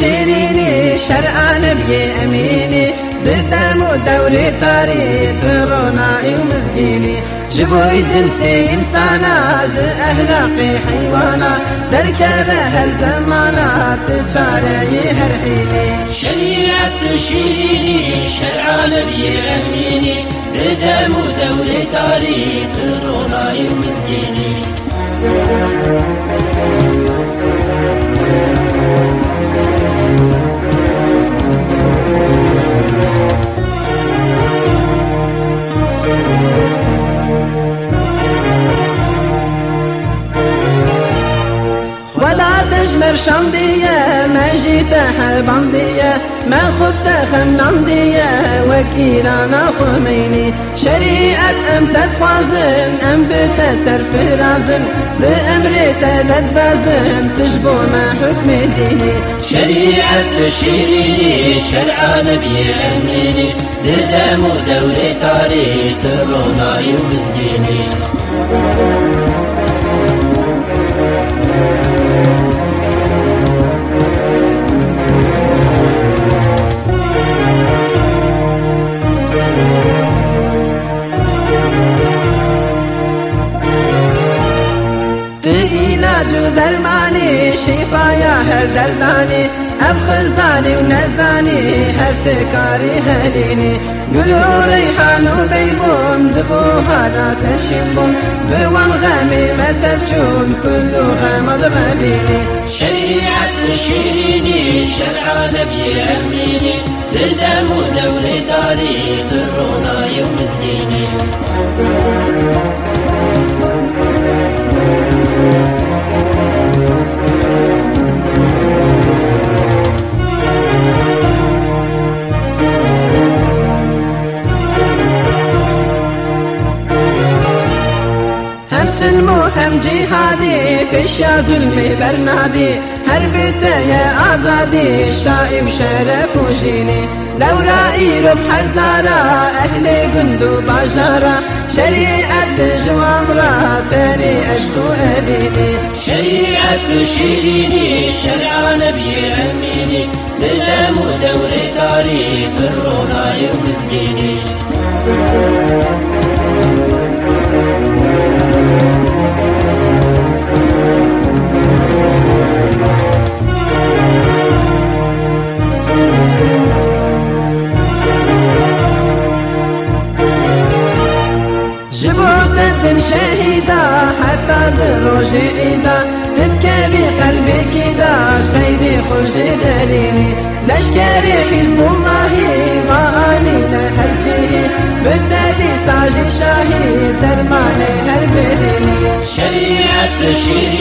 شيريني شرع نبي أميني بدم دوري طريق روناي ومزقيني جبوي جنسي إنسانا ز حيوانا دركبه هالزمانا تتشاري هرحيني شريعة شيريني شرع نبي أميني بدم دوري طريق روناي ومزقيني تجمر شمدية ما جيت حبندية ما خدت خمنندية وكيلانا خميني. شريعة أم تتفازن أم بتسر فرازن بأمر تلت بازن تجبو ما حكم ديني. شريعة شيريني شرع نبي الأميني ددم دوري تاريخ رونا يوم علاج درماني شفايا هر درداني اب خزاني ونزاني هر تكاري هليني قلو ريحان وبيبون دبو هذا تشيبون بوان غامي ما تبجون كله غامض غبيني شريعة شيريني شرع نبي أميني لدم دولة تاريخ الرونا يوم زيني هم جهادي في ظلمي برنادي هربته يا آزادي شائم شرف وجيني لو رأي ربح الزارة أهل قندو بجارة شريعة جوامرة تاني أشتو أبيني شريعة شيريني شرع نبي أميني للم دور تاريخ الرونا يوم مسكيني جبوت شهيدا حتى دروج إيدا تذكري قلبي كدا شقيدي خرج دليلي لشكري حزب الله وآلي لهرجي بددي ساجي شاهي درماني هربليني شريعة شيريني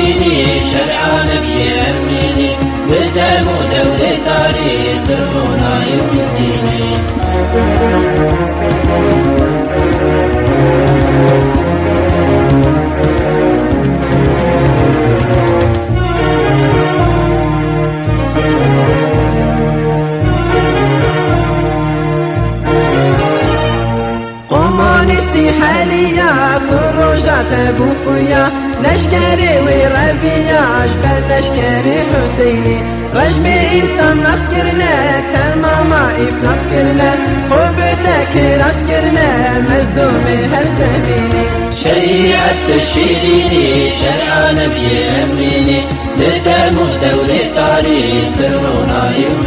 حاليا كروجات ابو خويا لشكري وربيا اشبه لشكري حسيني. رجمي إنسان نسكرنا تماما اف نسكرنا خوبتك نسكرنا مزدومي هر زميني. شريعة شيريني شرع نبي أميني لدم دور تاريخ الرونا يوم